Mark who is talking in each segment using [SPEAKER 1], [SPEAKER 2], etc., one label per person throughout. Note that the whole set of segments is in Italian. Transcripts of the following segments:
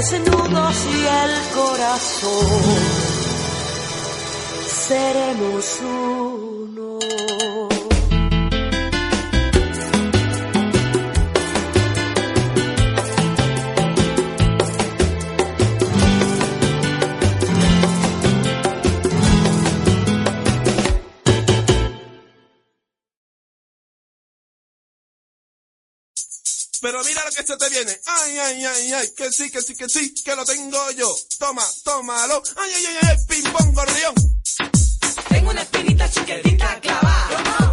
[SPEAKER 1] desnudos y el corazón. Seremos un
[SPEAKER 2] Pero mira lo que se te viene. Ay, ay, ay, ay, que sí, que sí, que sí, que lo tengo yo. Toma, tómalo. Ay, ay, ay, ay, ping pong gorrión.
[SPEAKER 3] Tengo una espinita chiquitita clavada.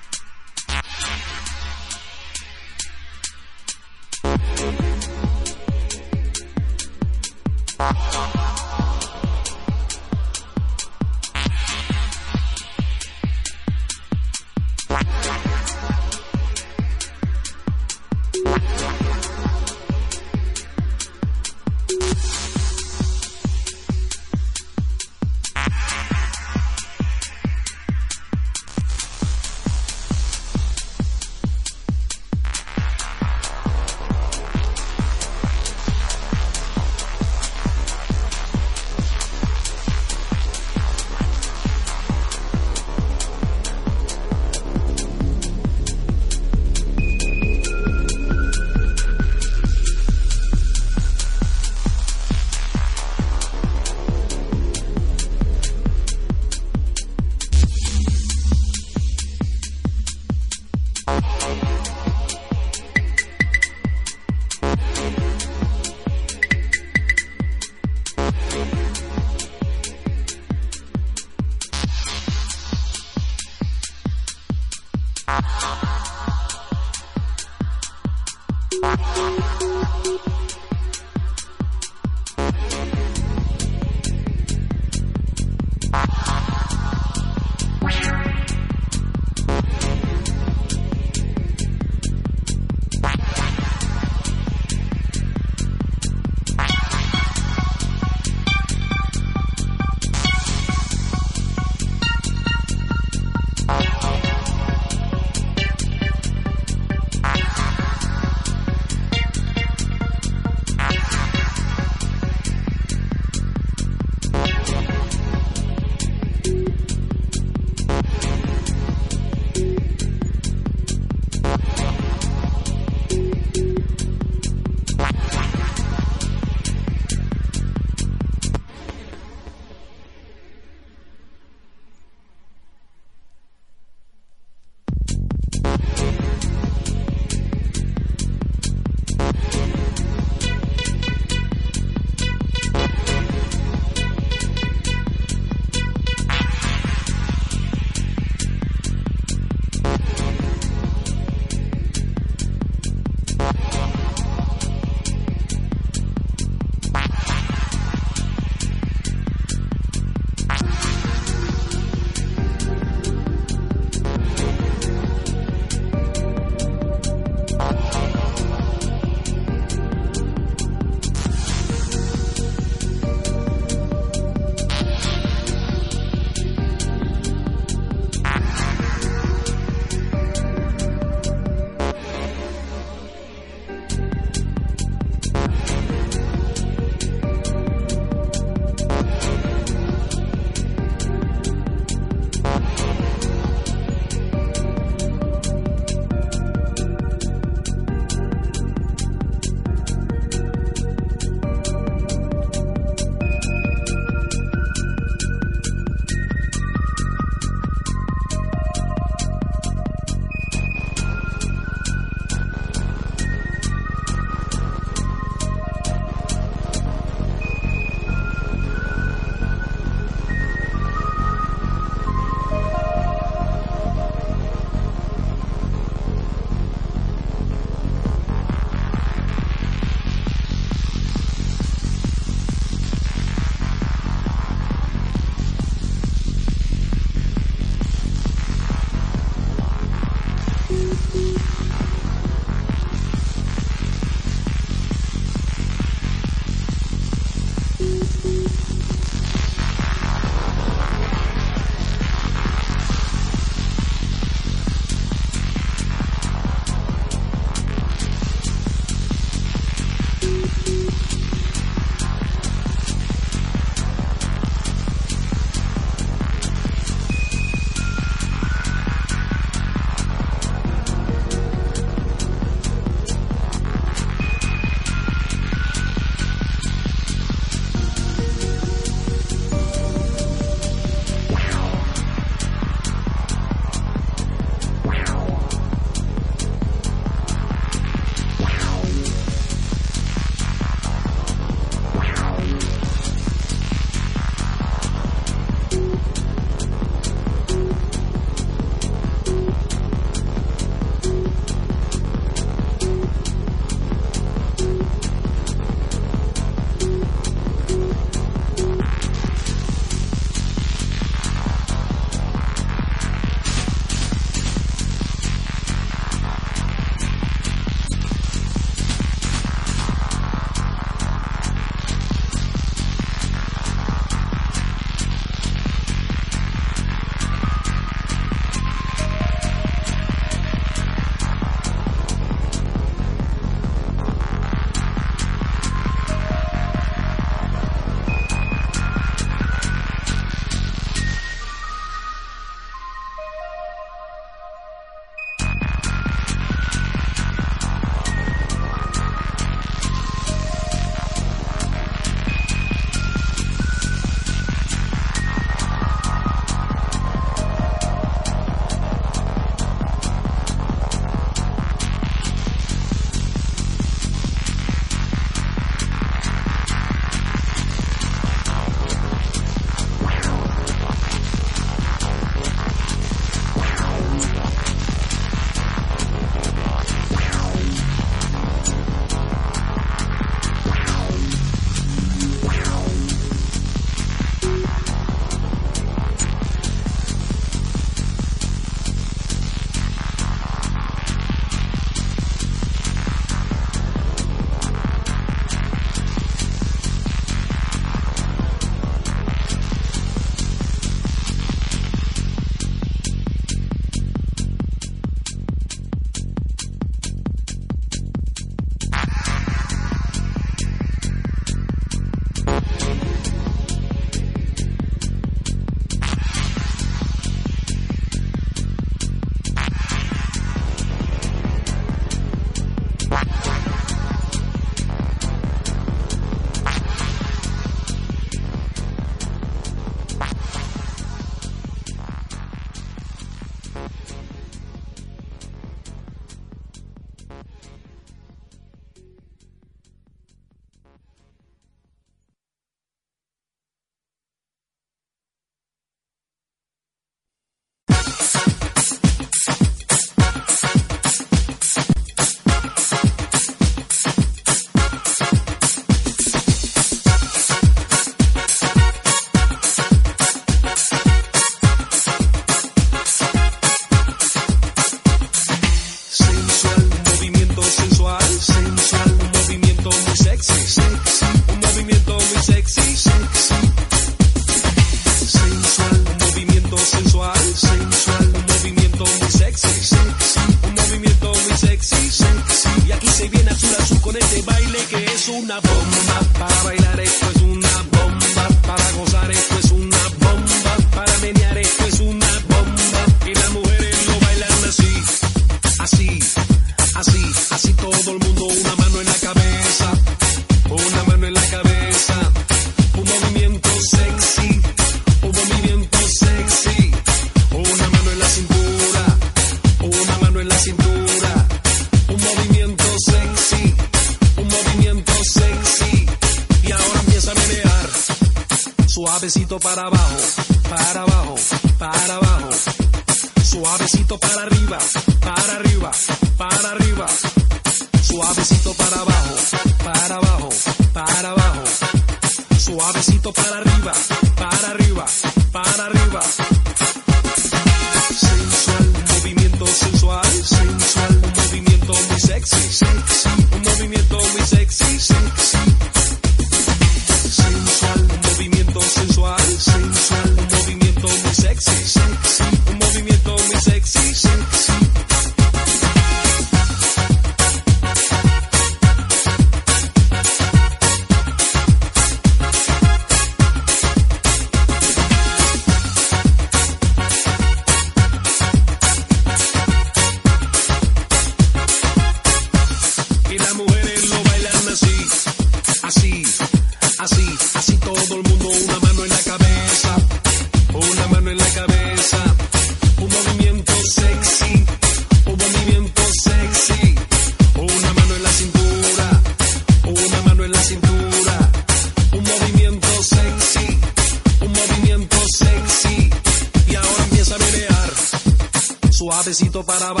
[SPEAKER 4] Para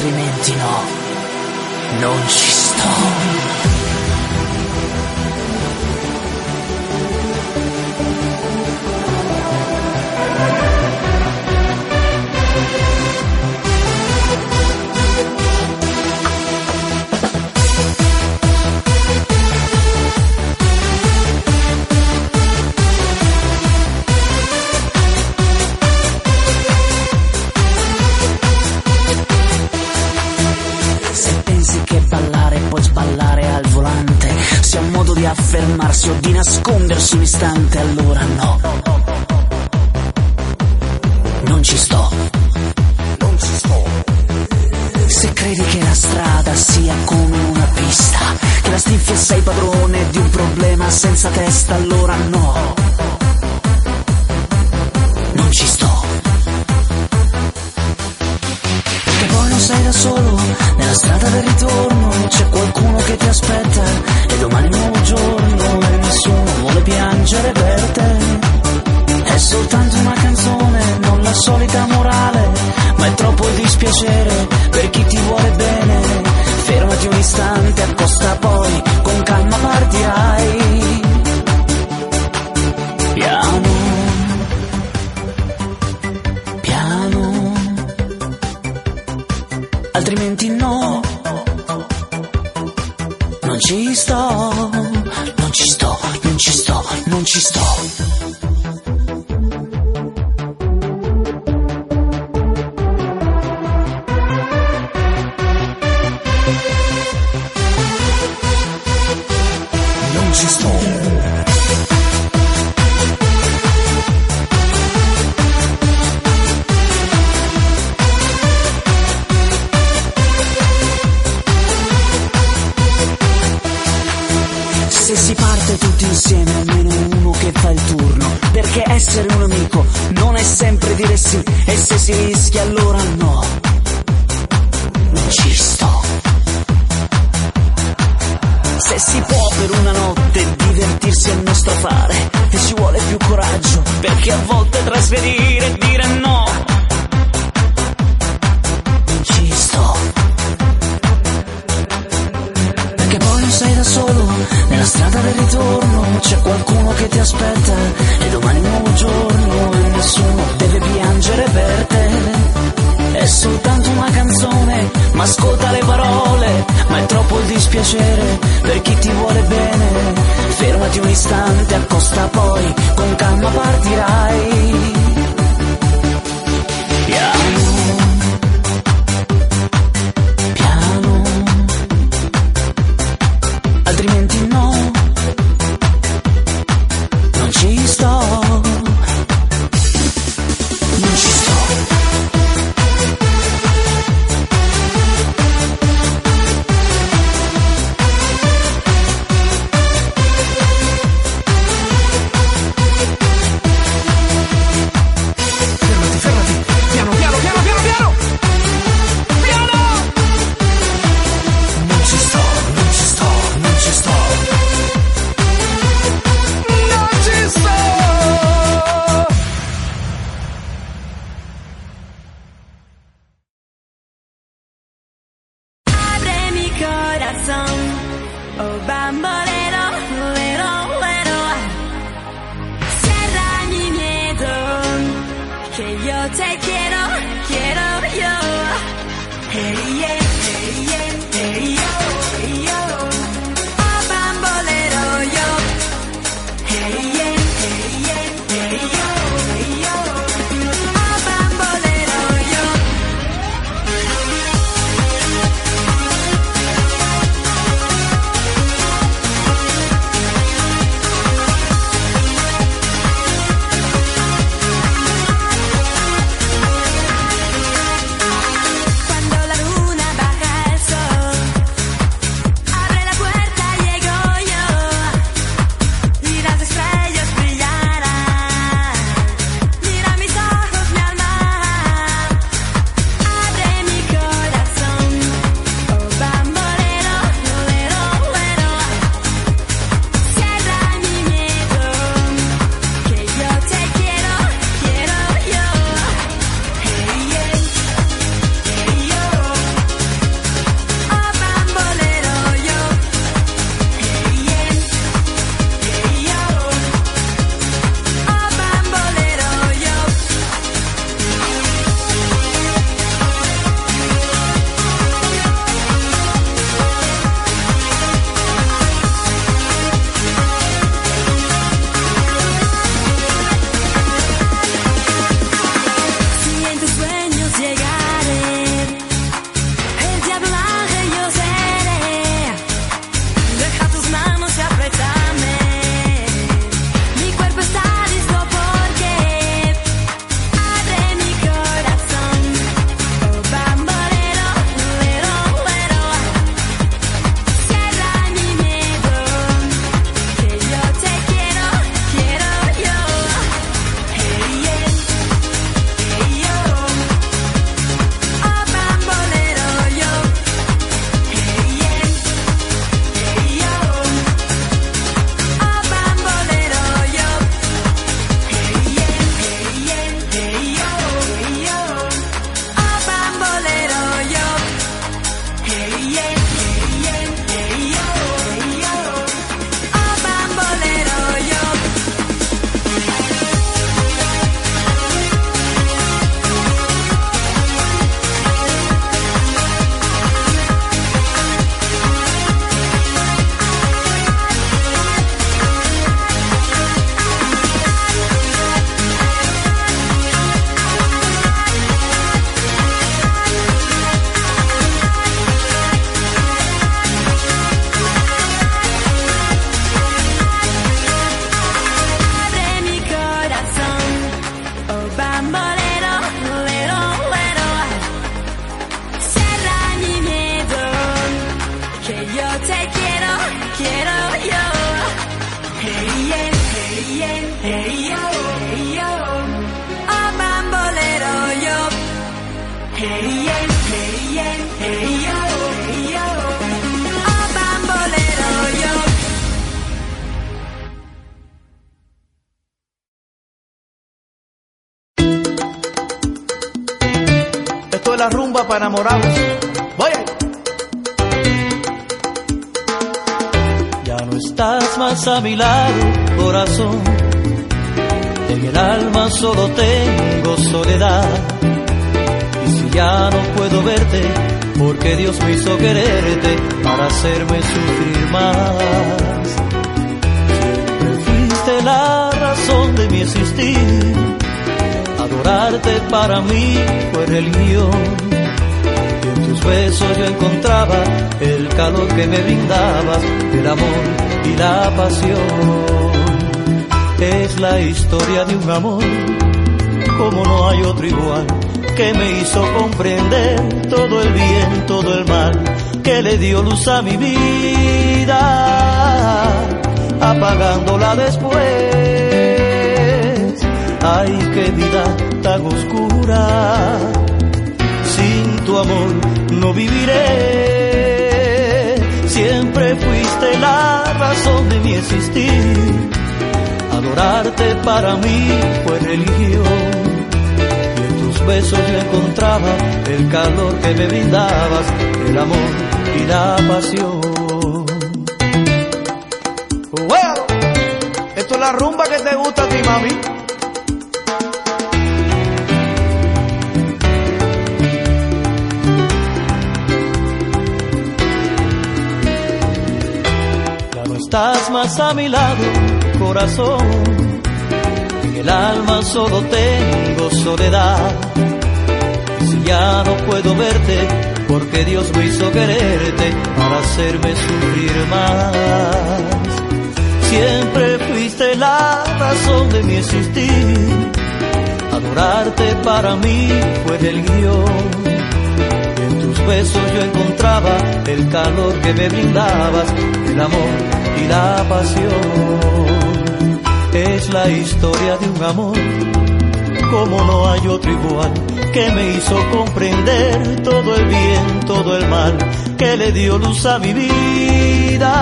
[SPEAKER 5] altrimenti no, non ci sono. prossimo istante allora no. Non ci sto. Non ci sto. Se credi che la strada sia come una pista, che la stinfia sei padrone di un problema senza testa, allora no. Non ci sto. Perché poi non sei da solo, nella strada del ritorno c'è qualcuno che ti aspetta
[SPEAKER 6] hacerme sufrir más. Siempre fuiste la razón de mi existir. Adorarte para mí fue religión. Y en tus besos yo encontraba el calor que me brindabas, el amor y la pasión. Es la historia de un amor como no hay otro igual que me hizo comprender todo el bien, todo el mal que le dio luz a mi vida, apagándola después. Ay, qué vida tan oscura, sin tu amor no viviré. Siempre fuiste la razón de mi existir, adorarte para mí fue religión besos yo encontraba el calor que me brindabas el amor y la pasión.
[SPEAKER 7] Bueno, esto es la rumba que te gusta a ti, mami.
[SPEAKER 6] Ya no estás más a mi lado, corazón. En el alma solo tengo soledad. Si ya no puedo verte, porque Dios me hizo quererte para hacerme sufrir más. Siempre fuiste la razón de mi existir. Adorarte para mí fue religión. En tus besos yo encontraba el calor que me brindabas, el amor y la pasión. Es la historia de un amor como no hay otro igual, que me hizo comprender todo el bien, todo el mal, que le dio luz a mi vida,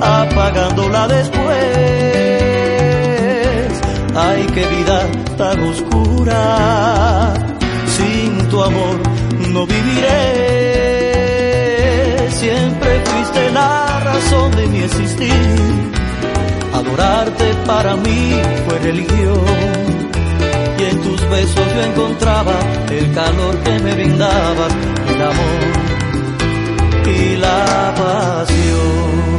[SPEAKER 6] apagándola después. Ay, qué vida tan oscura, sin tu amor no viviré. Siempre fuiste la razón de mi existir. Adorarte para mí fue religión. Y en tus besos yo encontraba el calor que me brindaba, el amor y la pasión.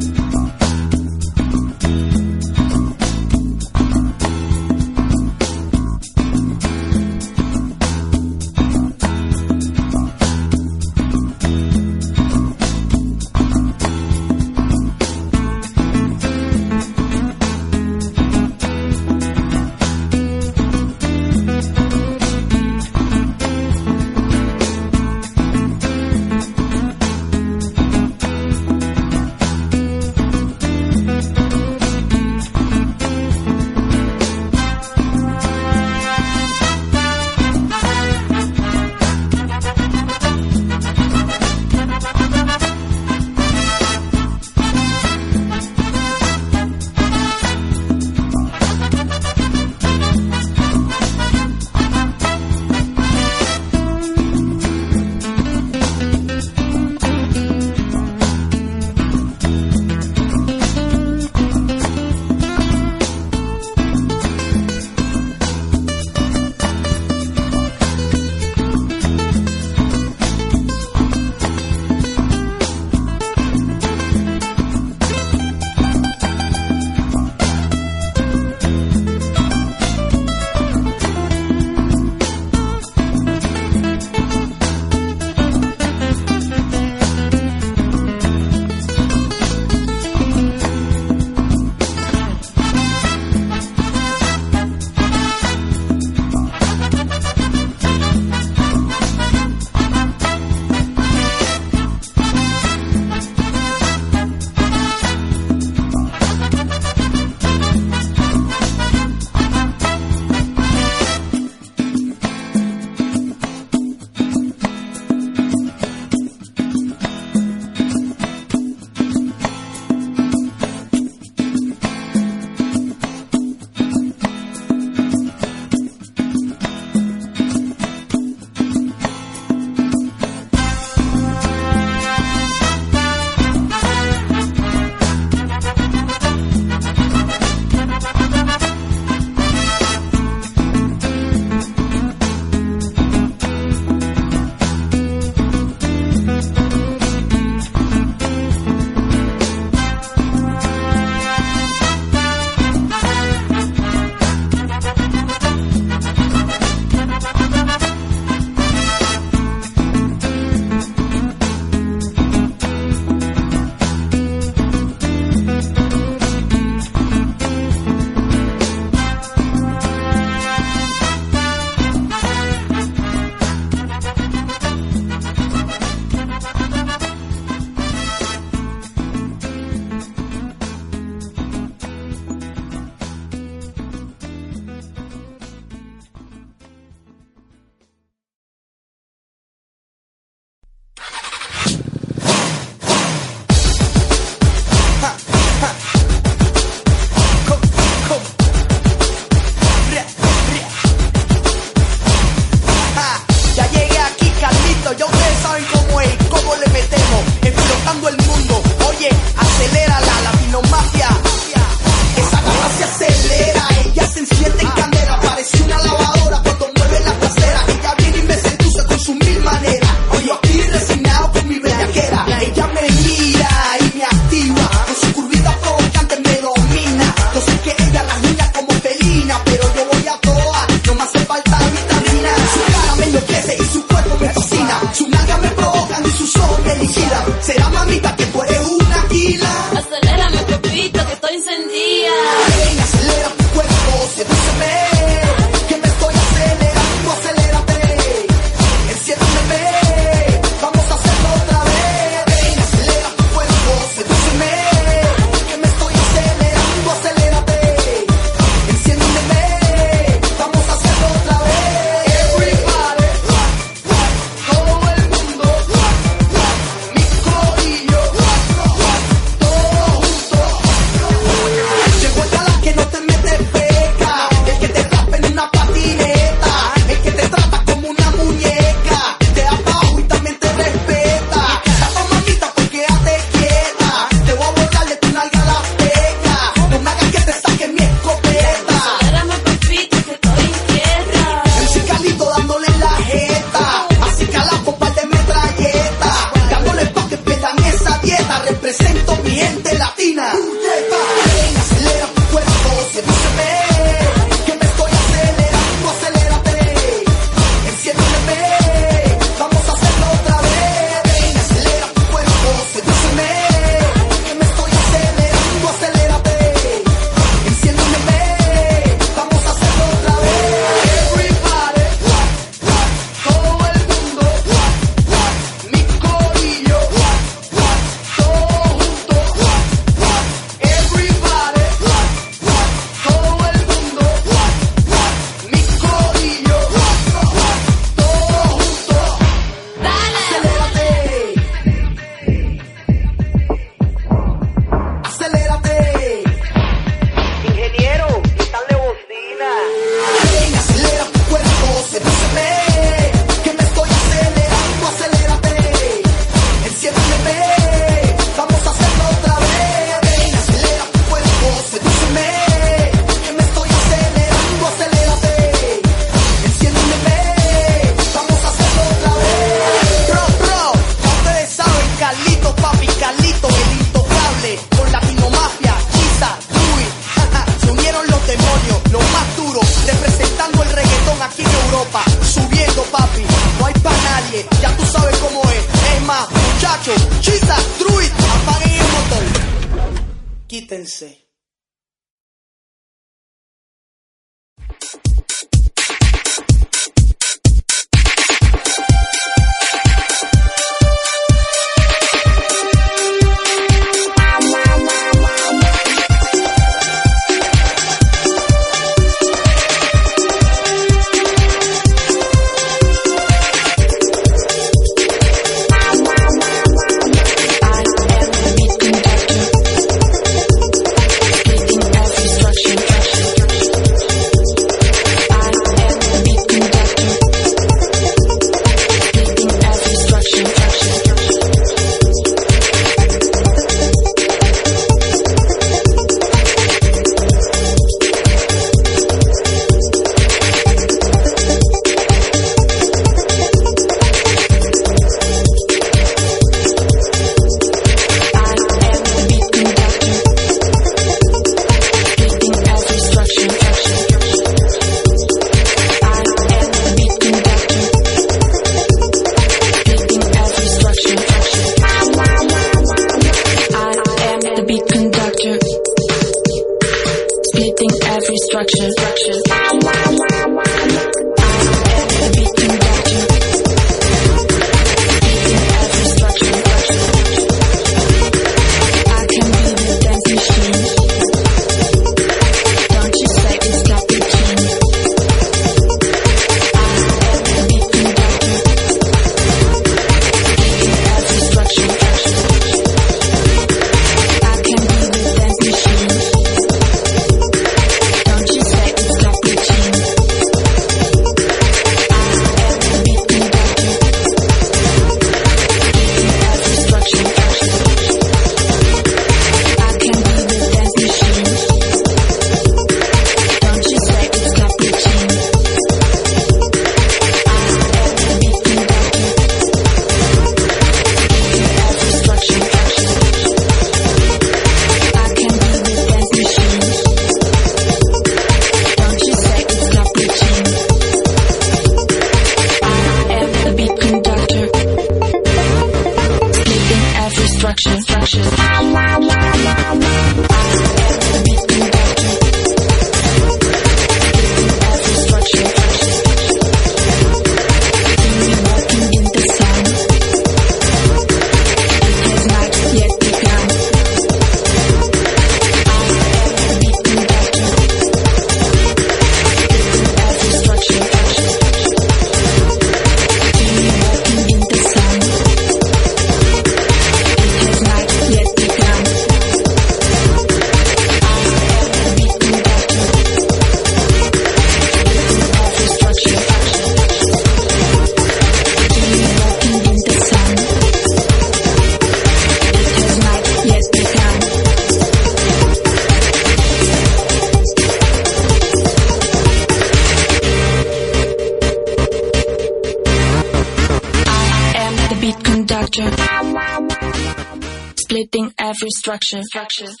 [SPEAKER 8] Structure. structure.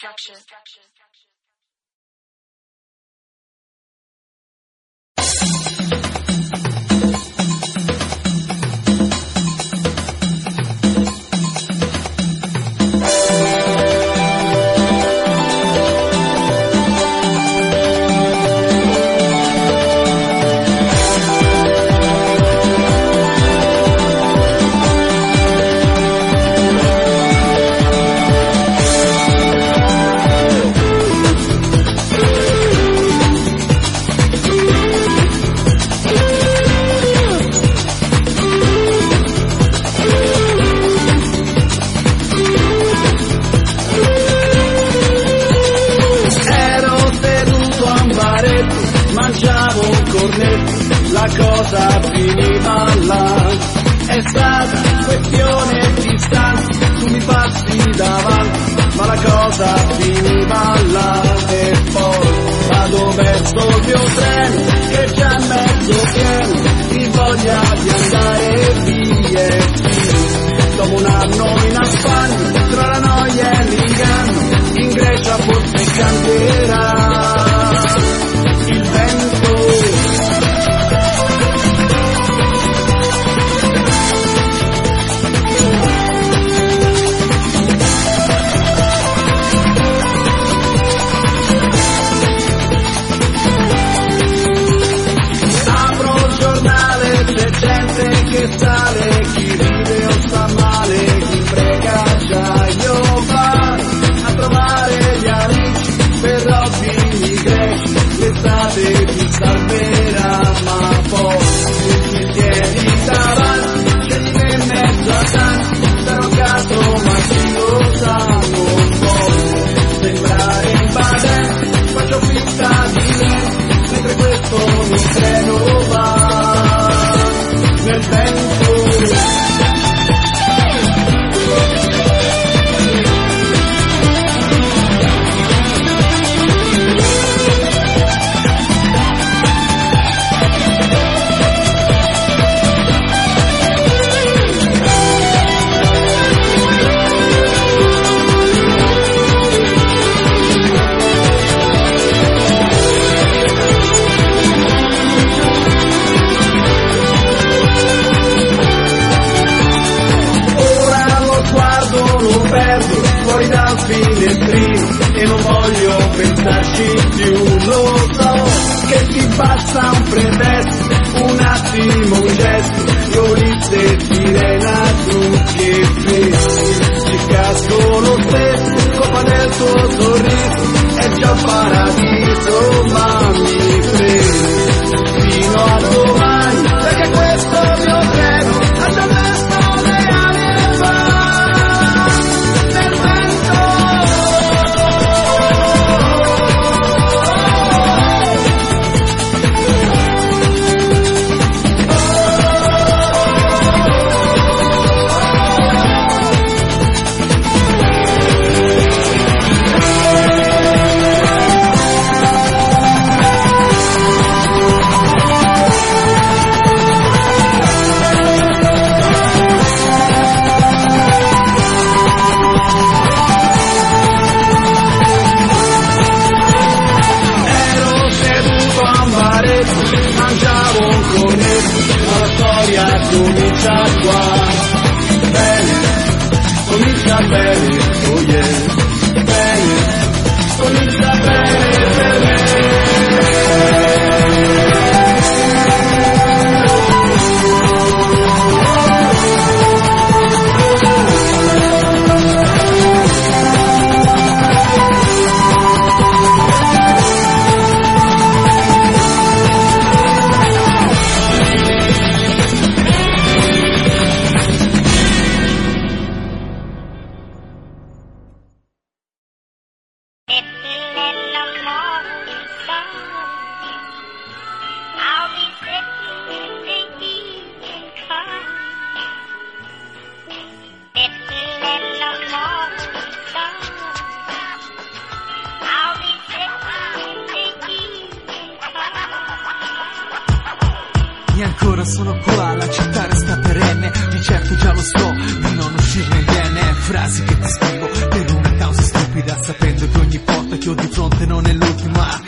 [SPEAKER 9] lontano sono qua, la città resta perenne Di certo già lo so, di non uscirne bene Frasi che ti scrivo per una causa stupida Sapendo che ogni porta che ho di fronte non è l'ultima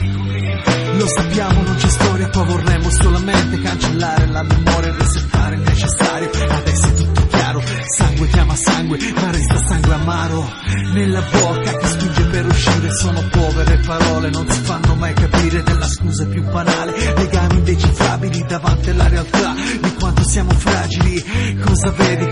[SPEAKER 9] lo sappiamo, non c'è storia, qua vorremmo solamente cancellare la memoria e resettare il necessario. Adesso è tutto chiaro, sangue chiama sangue, ma resta sangue amaro. Nella bocca che spinge per uscire sono povere parole, non si fanno realtà di quanto siamo fragili. Cosa vedi?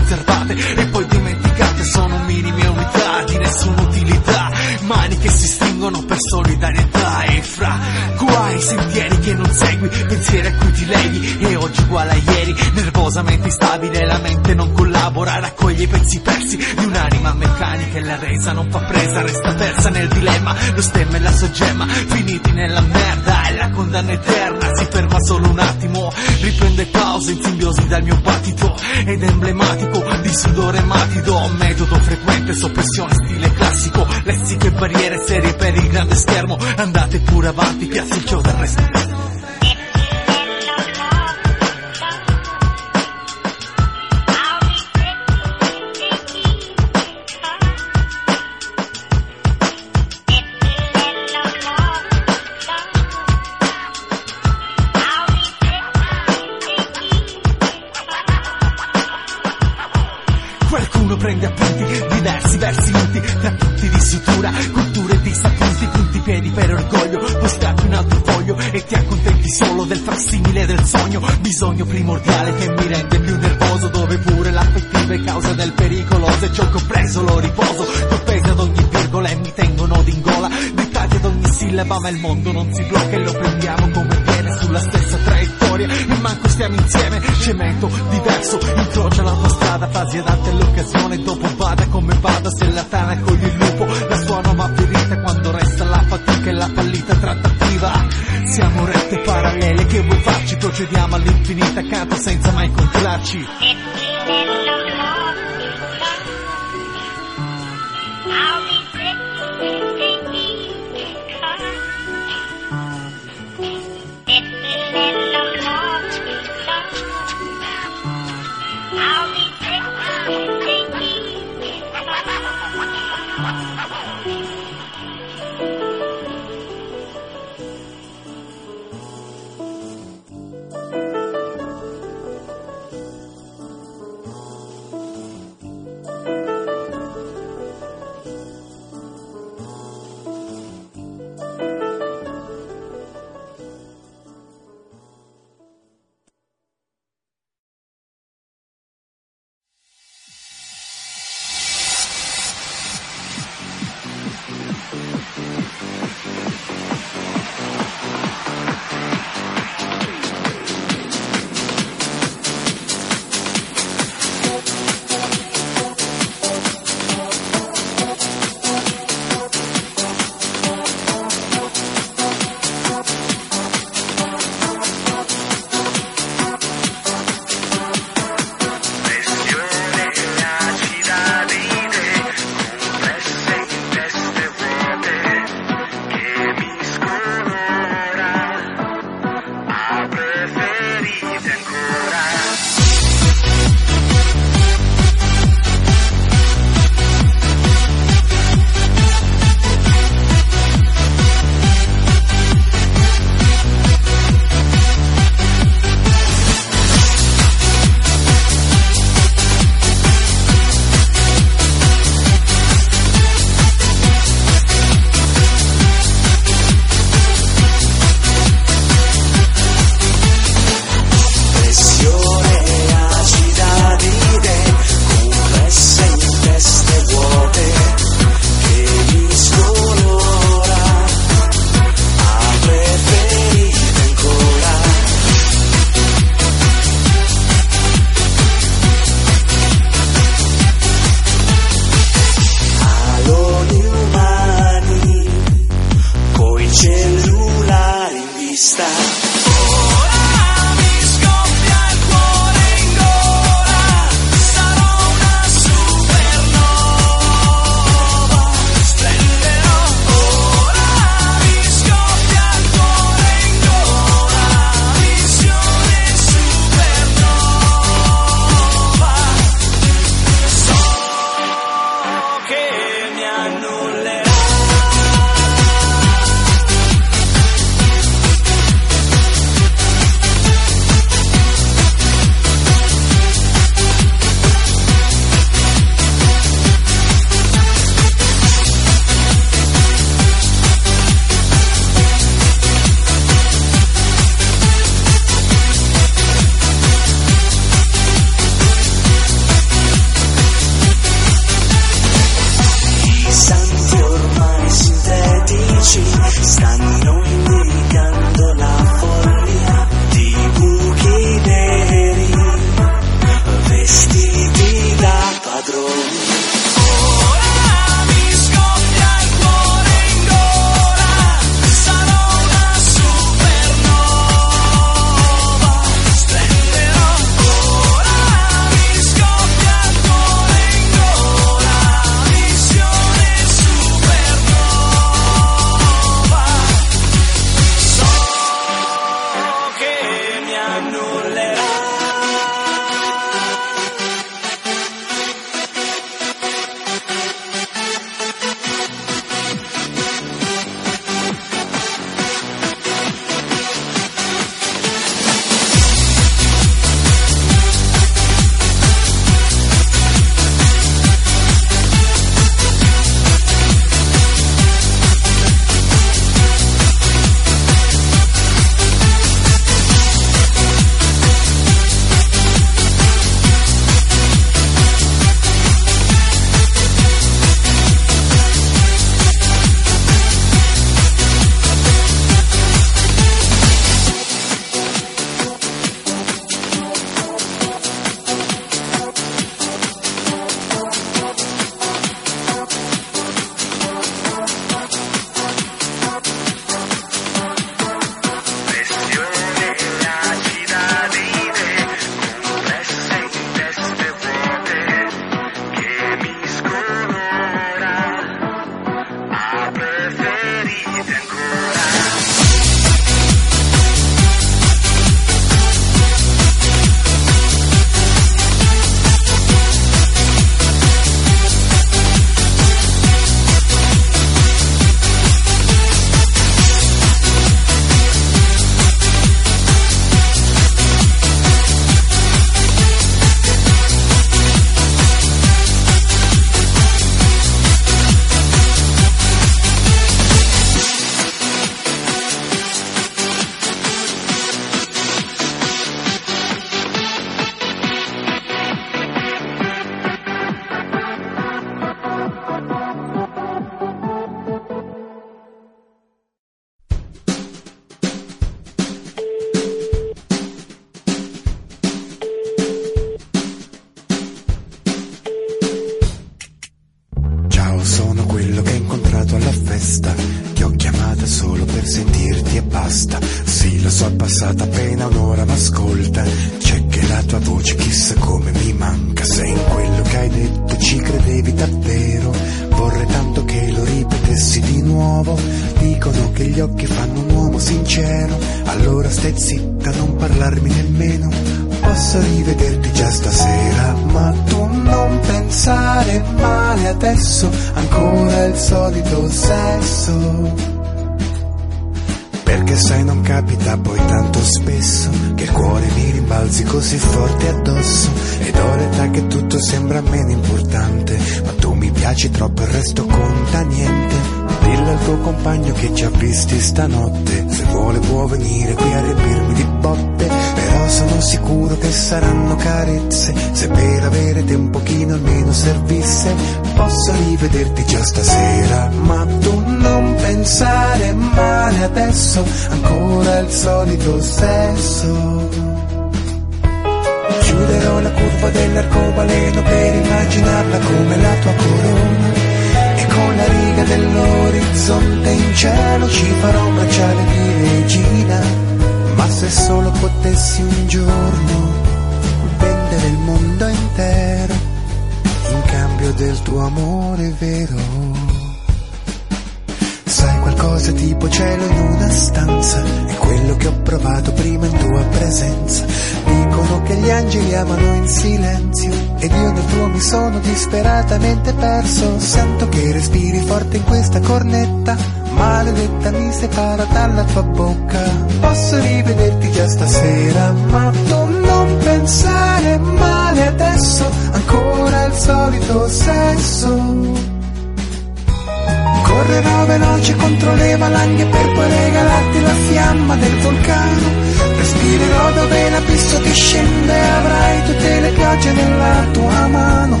[SPEAKER 10] luce contro le valanghe per poi regalarti la fiamma del vulcano. Respirerò dove l'abisso ti scende, avrai tutte le piogge nella tua mano.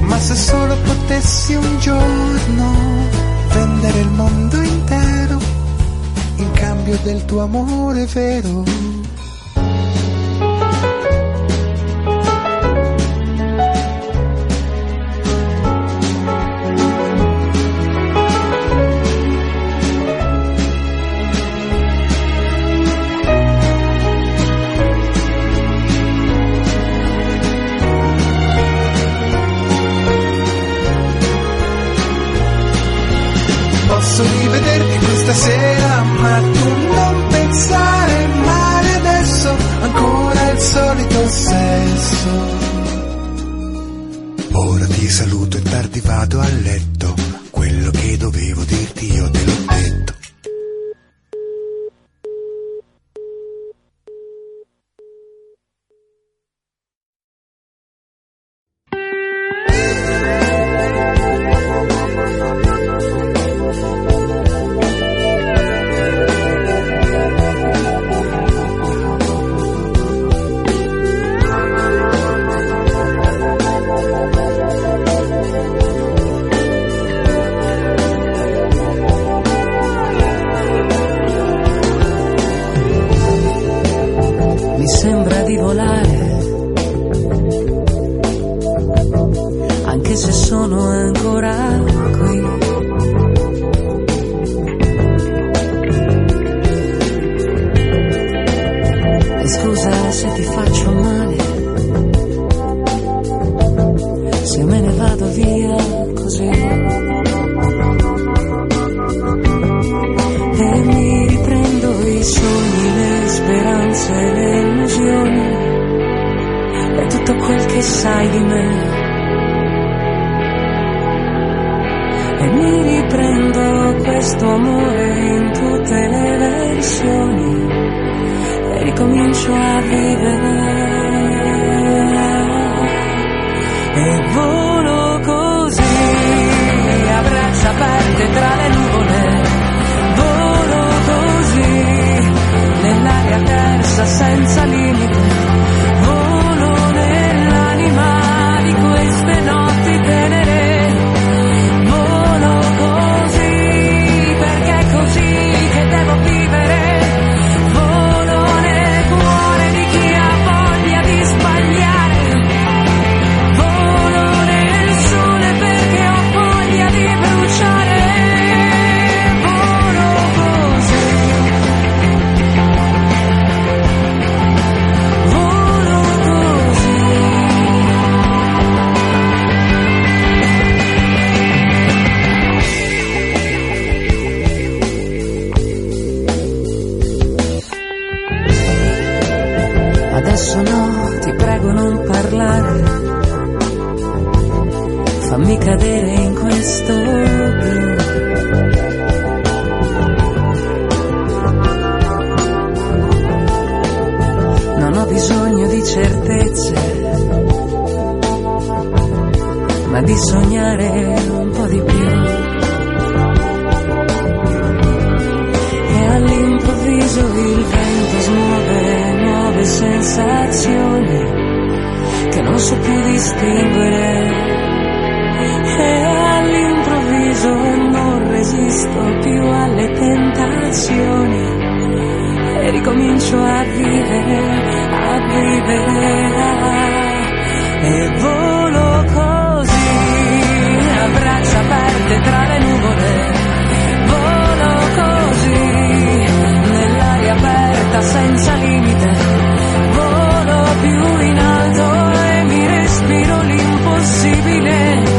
[SPEAKER 10] Ma se solo potessi un giorno vendere il mondo intero in cambio del tuo amore vero. ma
[SPEAKER 5] di
[SPEAKER 11] sognare un po' di più. E all'improvviso il vento smuove nuove sensazioni che non so più distinguere. E all'improvviso non resisto più alle tentazioni e ricomincio a vivere, a vivere. E voi libertà senza limite. Volo più in alto e mi respiro l'impossibile.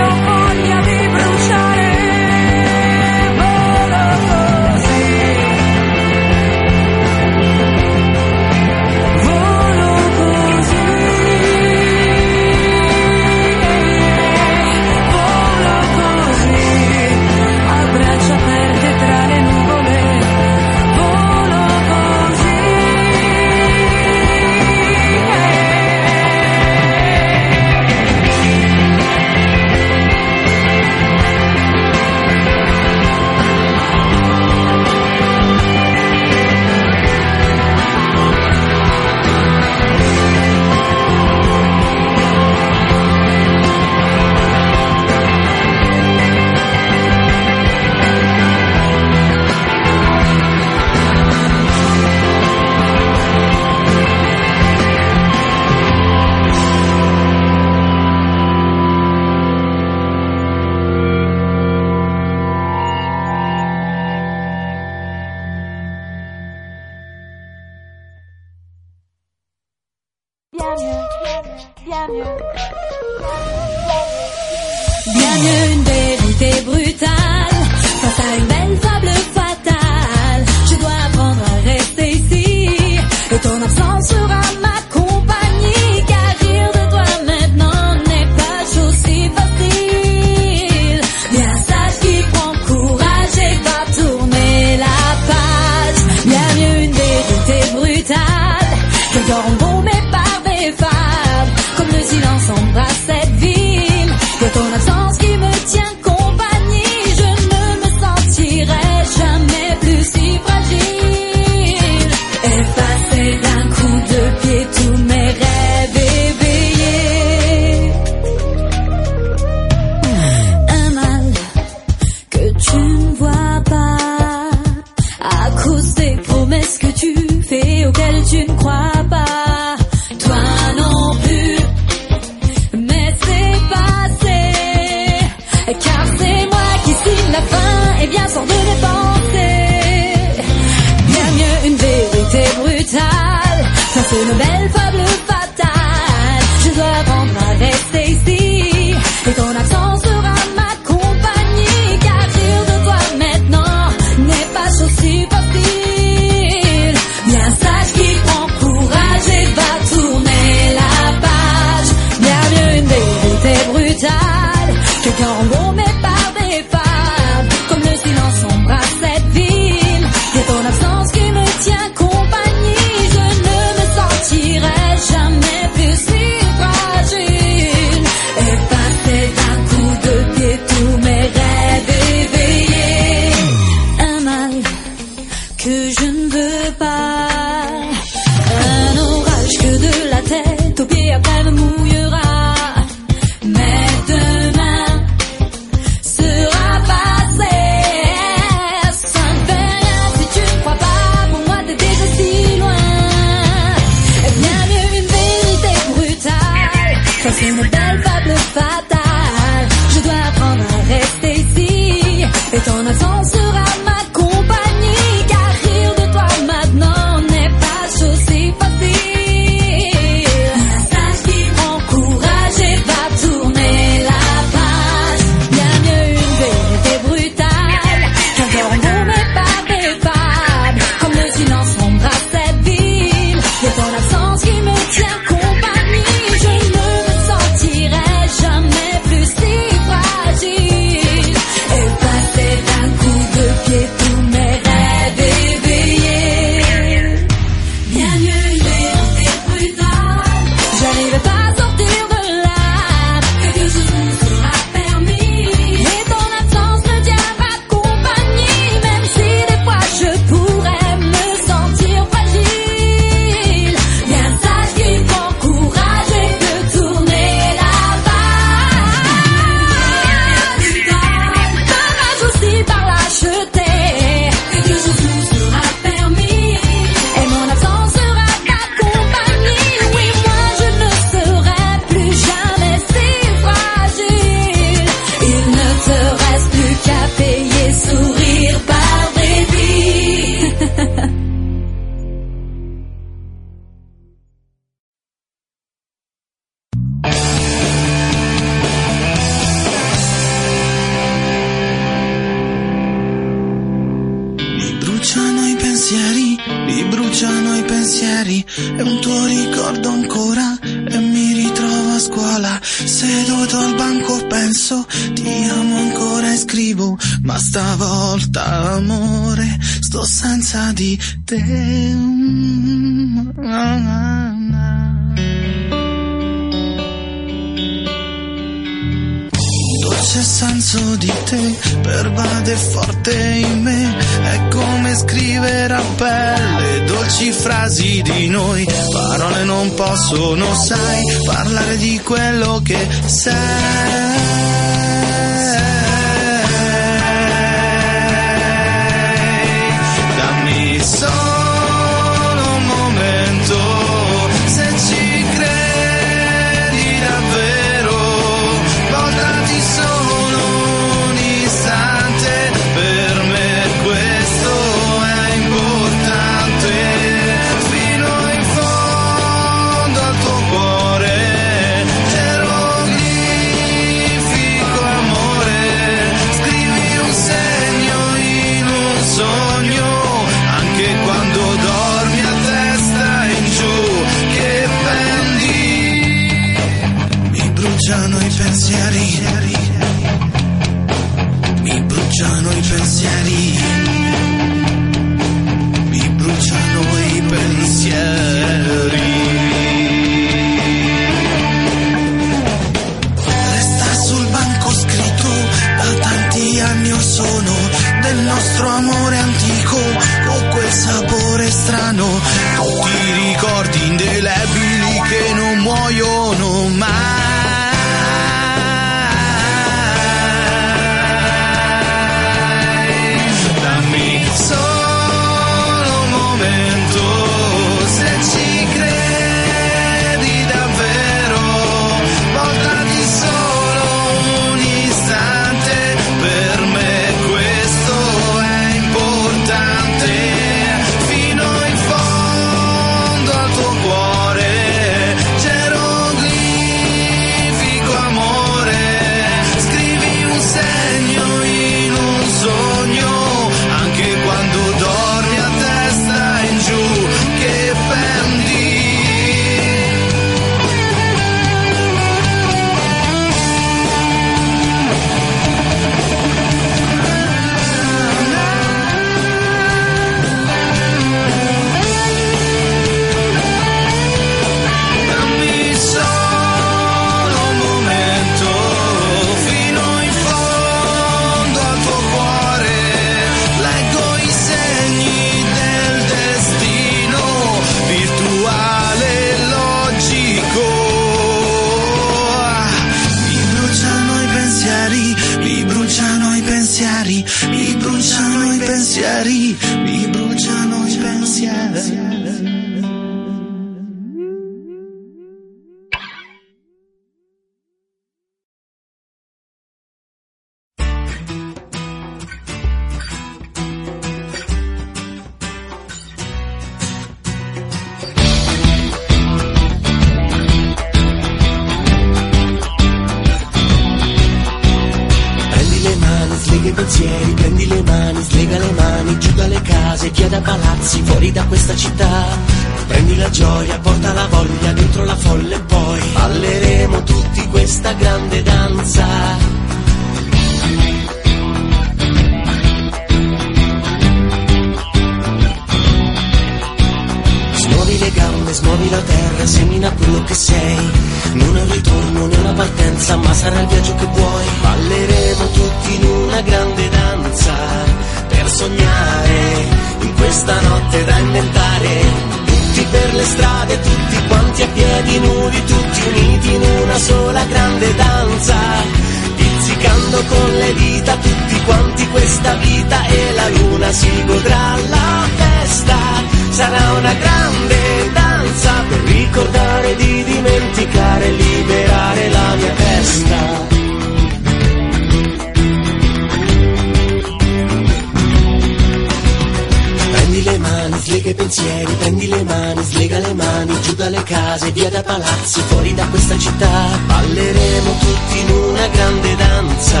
[SPEAKER 12] mani giù dalle case, via da palazzi, fuori da questa città. Balleremo tutti in una grande danza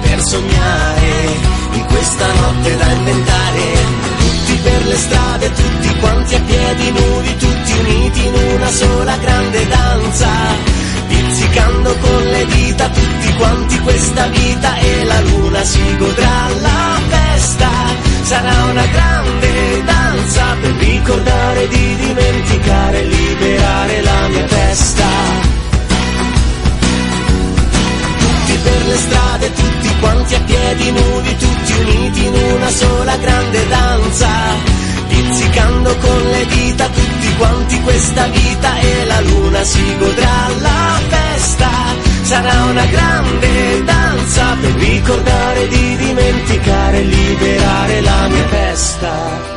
[SPEAKER 12] per sognare in questa notte da inventare. Tutti per le strade, tutti quanti a piedi nudi, tutti uniti in una sola grande danza. Pizzicando con le dita tutti quanti questa vita e la luna si godrà la festa. Sarà una grande danza ricordare di dimenticare, liberare la mia testa. Tutti per le strade, tutti quanti a piedi
[SPEAKER 13] nudi, tutti uniti in una sola grande danza, pizzicando con le dita tutti quanti questa vita e la luna si godrà la festa. Sarà una grande danza per ricordare di dimenticare, liberare la mia festa.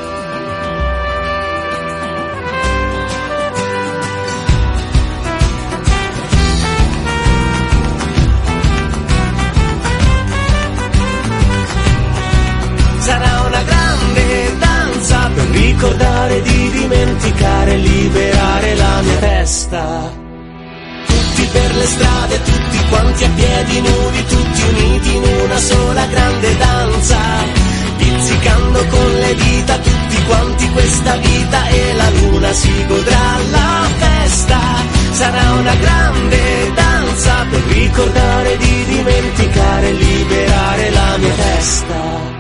[SPEAKER 13] dimenticare, liberare la mia testa. Tutti per le strade, tutti quanti a piedi nudi, tutti uniti in una sola grande danza. Pizzicando con le dita tutti quanti questa vita e la luna si godrà la festa. Sarà una grande danza per ricordare di dimenticare, liberare la mia testa.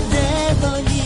[SPEAKER 14] Siamo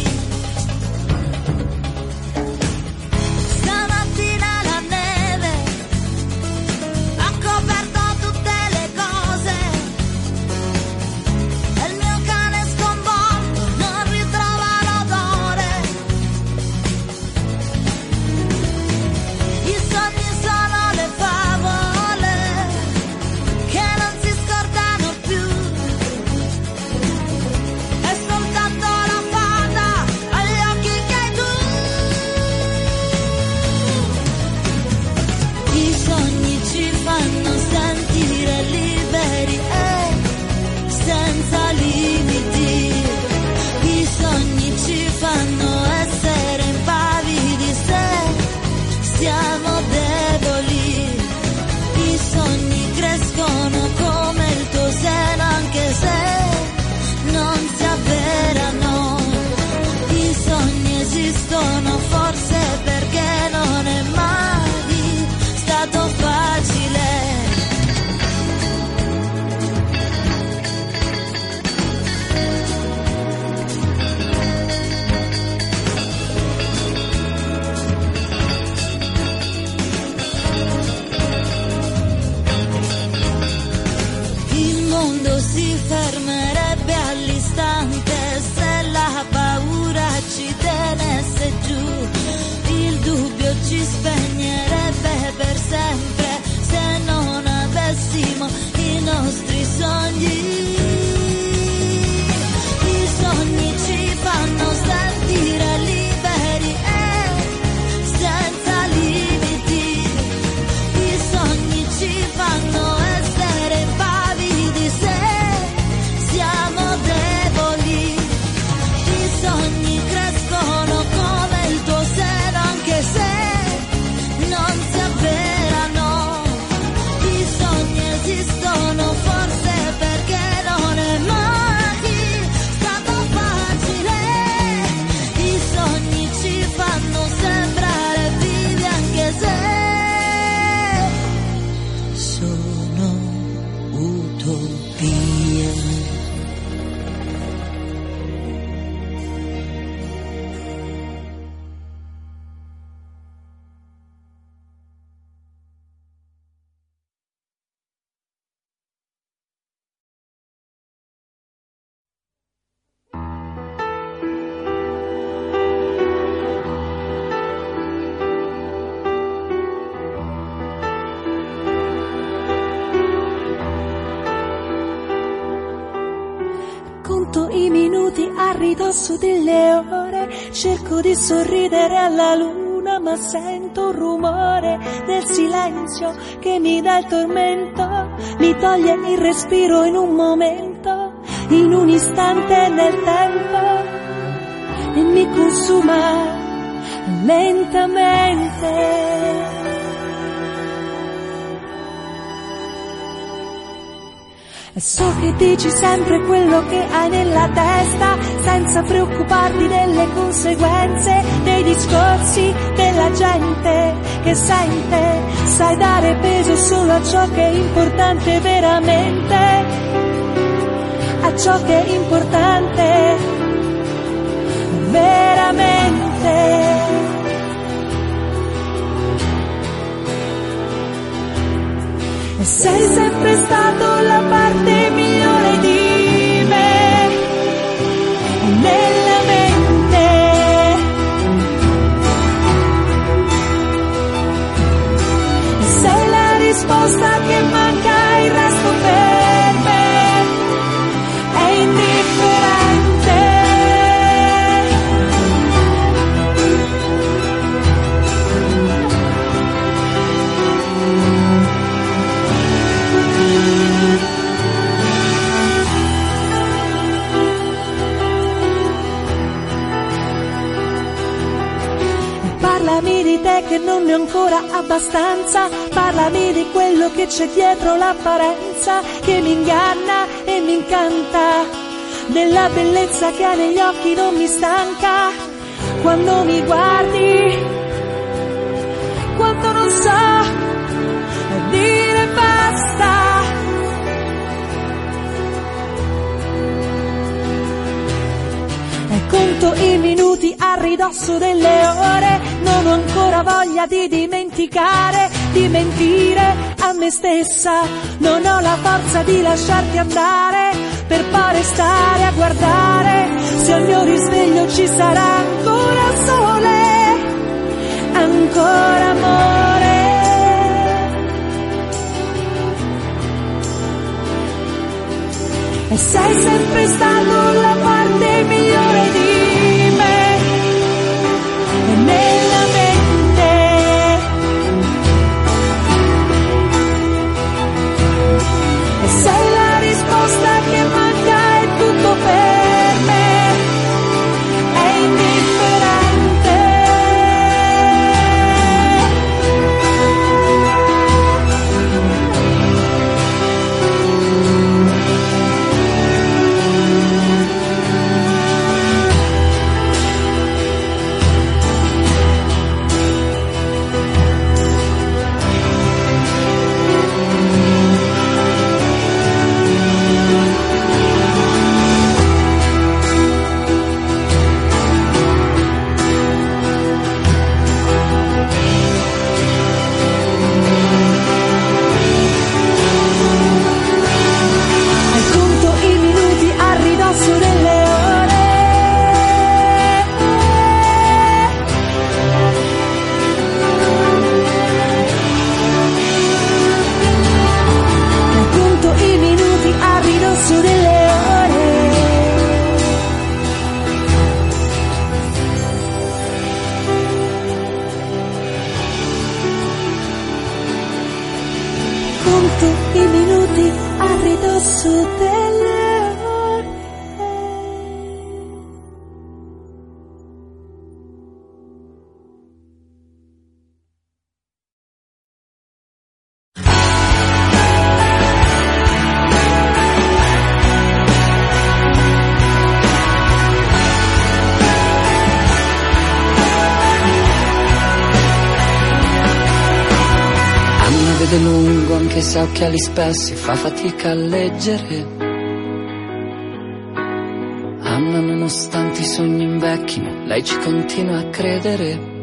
[SPEAKER 15] ridosso delle ore, cerco di sorridere alla luna, ma sento un rumore nel silenzio che mi dà il tormento, mi toglie il respiro in un momento, in un istante nel tempo e mi consuma lentamente. So che dici sempre quello che hai nella testa, senza preoccuparti delle conseguenze, dei discorsi della gente che sente, sai dare peso solo a ciò che è importante veramente, a ciò che è importante. Veramente. E sei sempre stato la parte migliore non ne ho ancora abbastanza, parlami di quello che c'è dietro l'apparenza, che mi inganna e mi incanta, della bellezza che ha negli occhi non mi stanca, quando mi guardi, conto i minuti a ridosso delle ore, non ho ancora voglia di dimenticare, di mentire a me stessa, non ho la forza di lasciarti andare, per poi restare a guardare, se al mio risveglio ci sarà ancora sole, ancora amore. E sei sempre stato la parte migliore di
[SPEAKER 5] vede lungo anche se ha occhiali spessi, fa fatica a leggere. Anna, nonostante i sogni invecchino, lei ci continua a credere.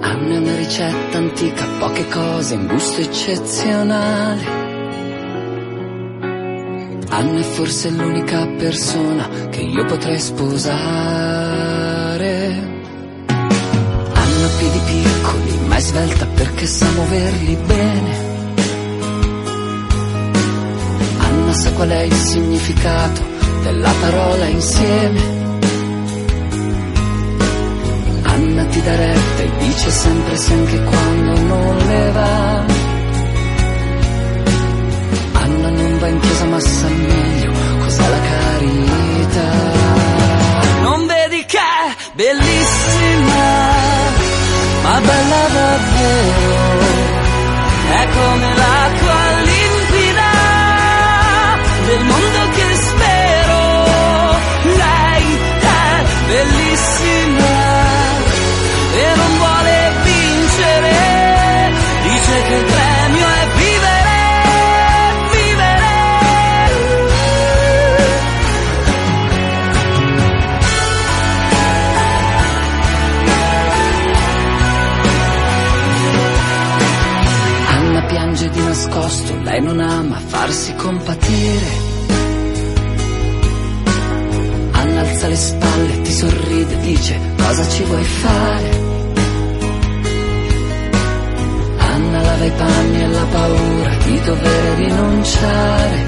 [SPEAKER 5] Anna è una ricetta antica, poche cose, un gusto eccezionale. Anna è forse l'unica persona che io potrei sposare. Svelta perché sa muoverli bene. Anna sa qual è il significato della parola insieme. Anna
[SPEAKER 11] ti dà retta e dice sempre sì anche quando non le va. Anna non va in chiesa ma sa meglio cos'è la carità. Non vedi che bellissima, È come l'acqua cosa ci vuoi fare. Anna lava i panni e la paura di dover rinunciare.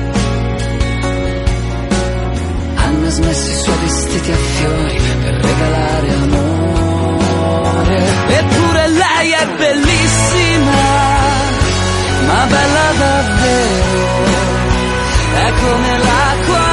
[SPEAKER 11] Anna ha smesso i suoi vestiti a fiori per regalare amore. Eppure lei è bellissima, ma bella davvero. È come l'acqua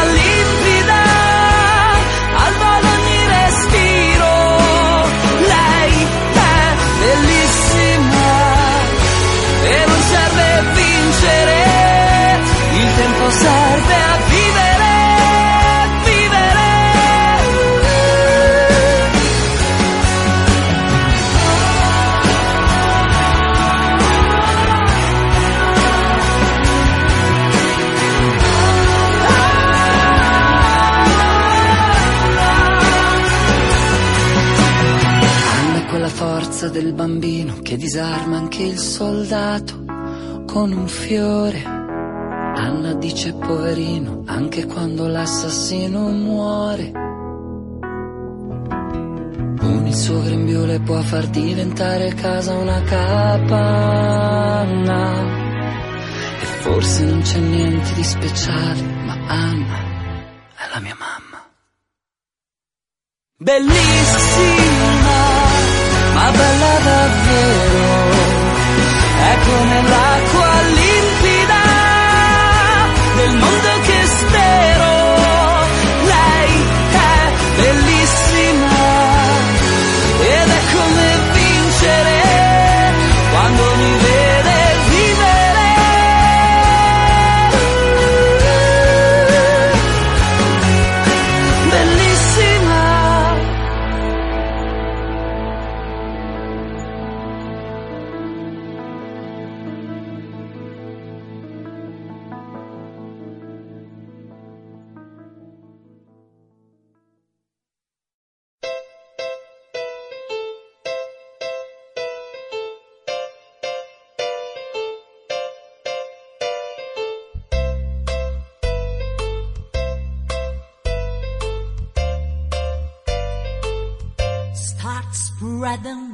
[SPEAKER 11] forza del bambino che disarma anche il soldato con un fiore. Anna dice poverino anche quando l'assassino muore. Con il suo grembiule può far diventare casa una capanna. E forse non c'è niente di speciale, ma Anna è la mia mamma. Bellissima, ma bella davvero. È come l'acqua rather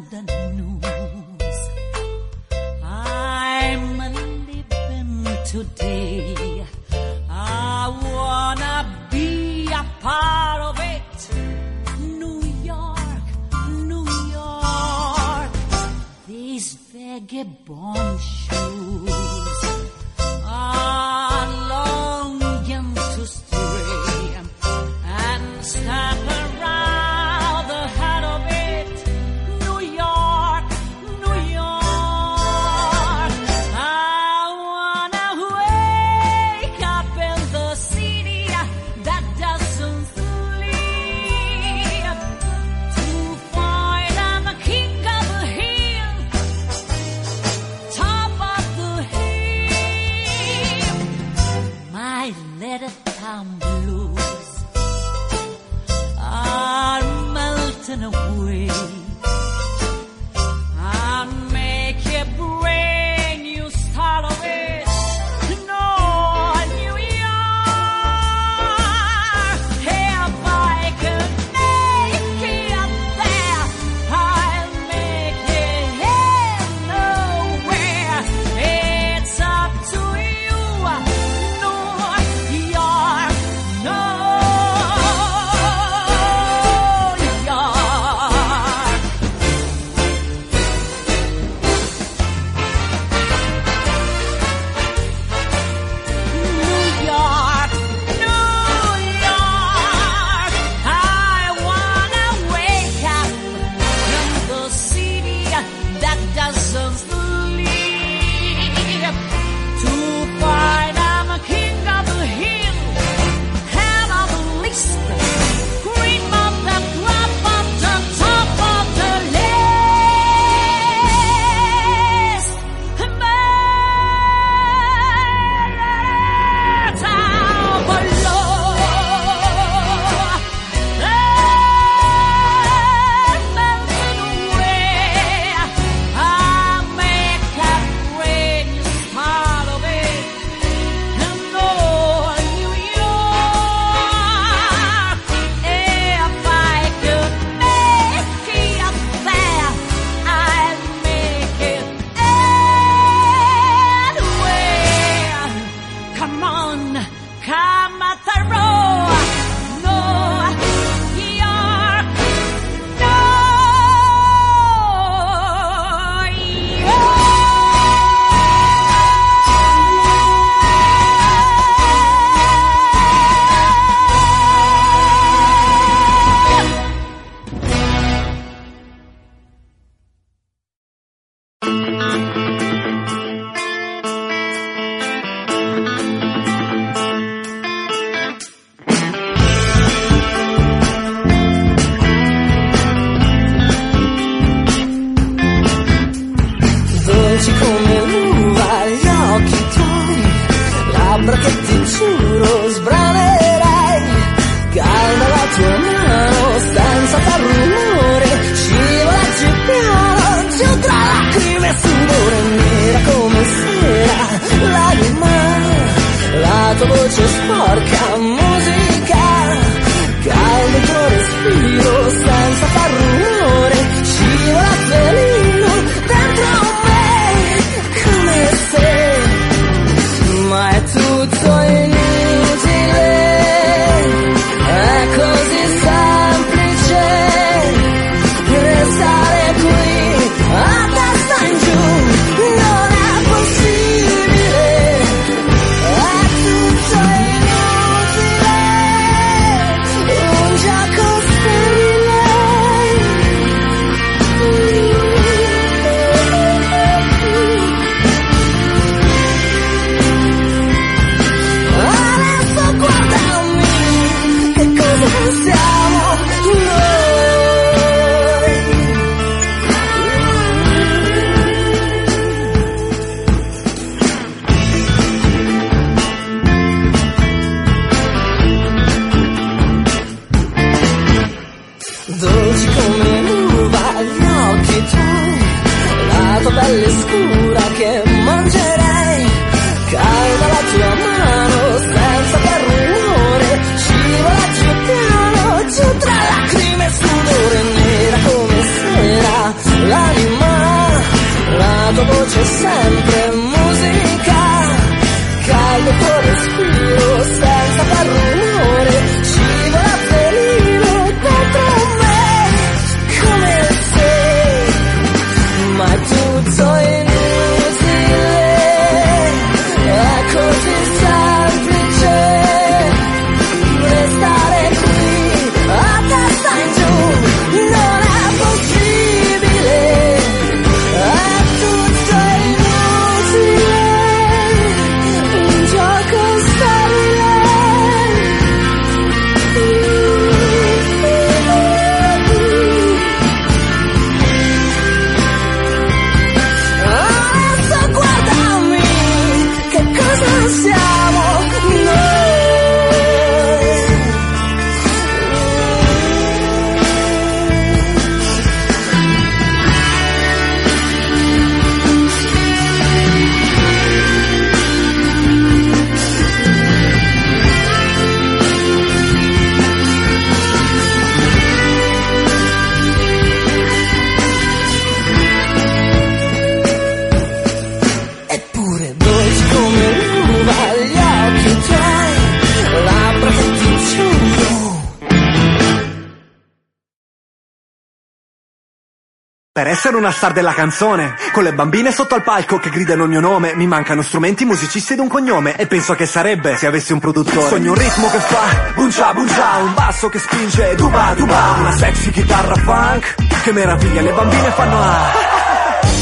[SPEAKER 11] essere una star della canzone, con le bambine sotto al palco che gridano il mio nome, mi mancano strumenti, musicisti ed un cognome. E penso che sarebbe se avessi un produttore. Sogno un ritmo che fa buncia buncia, un basso che spinge duba duba, una sexy chitarra funk. Che meraviglia, le bambine fanno ah.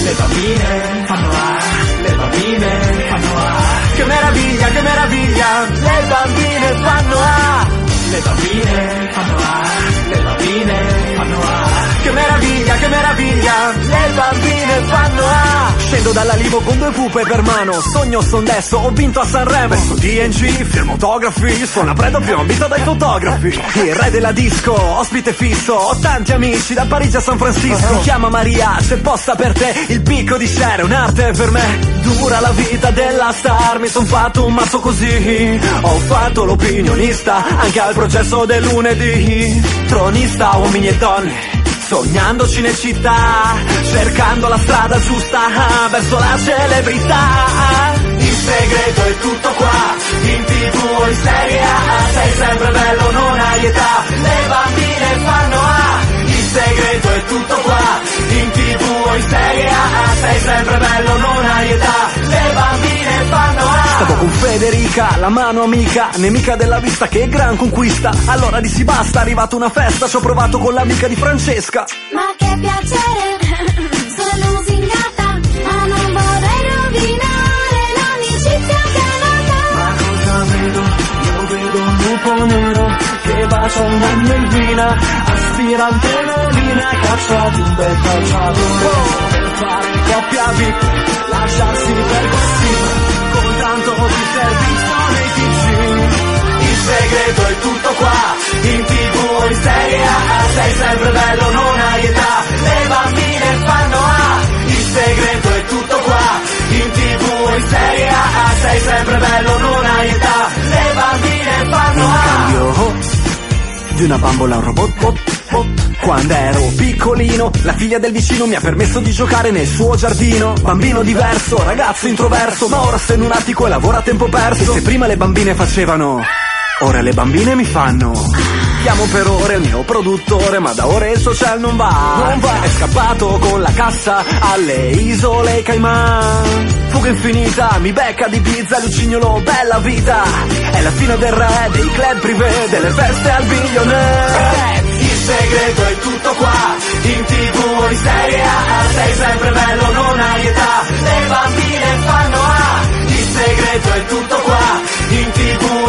[SPEAKER 11] Le bambine fanno ah, le bambine fanno ah. Che meraviglia, che meraviglia, le bambine fanno ah. Le bambine fanno ah, le bambine fanno ah. Che meraviglia, che meraviglia, bambine fanno ah. Scendo dall'alivo con due pupe per mano, sogno son desso, ho vinto a Sanremo. Vesto DNG, firmo autografi, suona preda più ambito dai fotografi. Il re della disco, ospite fisso, ho tanti amici da Parigi a San Francisco. Mi chiama Maria, c'è posta per te, il picco di scena è un'arte per me. Dura la vita della star, mi son fatto un mazzo così. Ho fatto l'opinionista, anche al processo del lunedì. Tronista, uomini e donne. Sognando cinecittà, cercando la strada giusta verso la celebrità. Il segreto è tutto qua, in tv o in serie A, sei sempre bello, non hai età, le bambine fanno A. Il segreto è tutto qua, in tv o in serie A, sei sempre bello, non hai età, le bambine fanno A. Con Federica, la mano amica, nemica della vista che gran conquista. Allora dissi basta, è arrivata una festa, ci ho provato con l'amica di Francesca.
[SPEAKER 16] Ma che piacere, sono lusingata, ma non vorrei rovinare l'amicizia che è nata.
[SPEAKER 11] Ma cosa vedo? Io vedo un lupo nero che bacia una melvina, aspira antenolina, caccia di un bel calciatore. Oh, per fare coppia VIP, lasciarsi per gossip, tutto per Bitcoin e TG Il segreto è tutto qua In tv o in serie A. Sei sempre bello, non hai età. Le bambine fanno A. Il segreto è tutto qua In tv o in serie A. Sei sempre bello, non hai età. Le bambine fanno A. Di una bambola un robot, bot, bot. Quando ero piccolino, la figlia del vicino mi ha permesso di giocare nel suo giardino. Bambino diverso, ragazzo introverso, ma ora sta in un attico e lavora a tempo perso. E se prima le bambine facevano, ora le bambine mi fanno. Chiamo per ore il mio produttore, ma da ore il social non va. Non va. È scappato con la cassa alle isole Cayman. Fuga infinita, mi becca di pizza, Lucignolo, bella vita. È la fine del re, dei club privé, delle feste al billionaire. Il segreto è tutto qua, in tv o in serie A. Sei sempre bello, non hai età. Le bambine fanno A. Il segreto è tutto qua,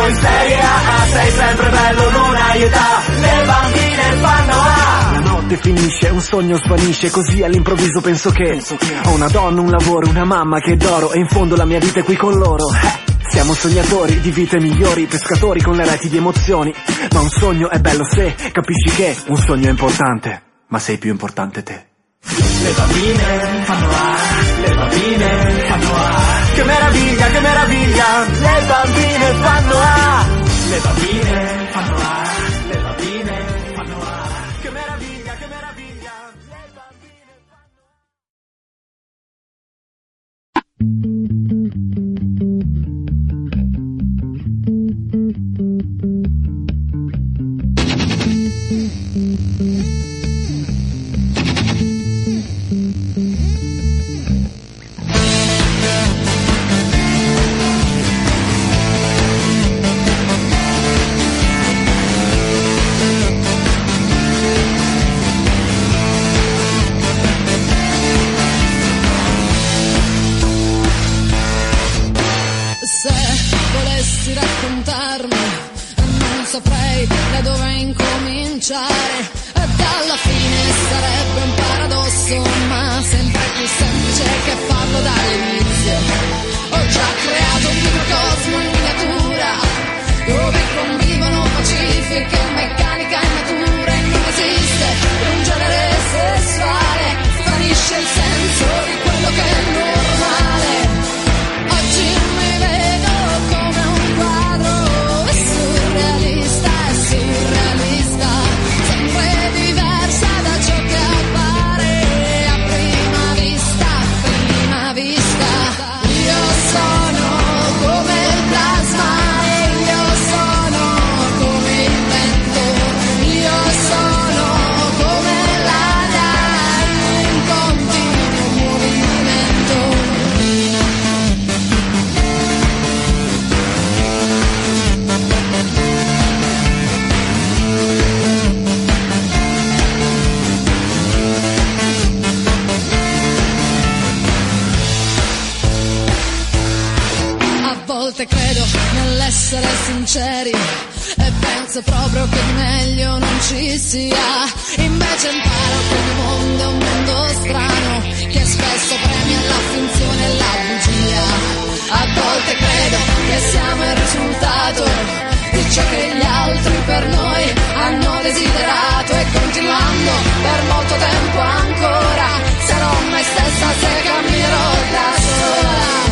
[SPEAKER 11] in serie A. Sei sempre bello, non hai età. Le bambine fanno A. La notte finisce, un sogno svanisce, così all'improvviso penso che ho una donna, un lavoro, una mamma che adoro e in fondo la mia vita è qui con loro. Eh, Siamo sognatori di vite migliori, pescatori con le reti di emozioni. Ma un sogno è bello se capisci che un sogno è importante, ma sei più importante te. Le bambine fanno A, le bambine fanno A. Che meraviglia, che meraviglia, le bambine fanno A. Le bambine fanno A,
[SPEAKER 17] raccontarmi, non saprei da dove incominciare. Ed alla fine sarebbe un paradosso, ma sempre c'eri e penso proprio che meglio non ci sia. Invece imparo che il mondo è un mondo strano che spesso premia la finzione e la bugia. A volte credo che siamo il risultato di ciò che gli altri per noi hanno desiderato e continuando per molto tempo ancora sarò me stessa se camminerò da sola.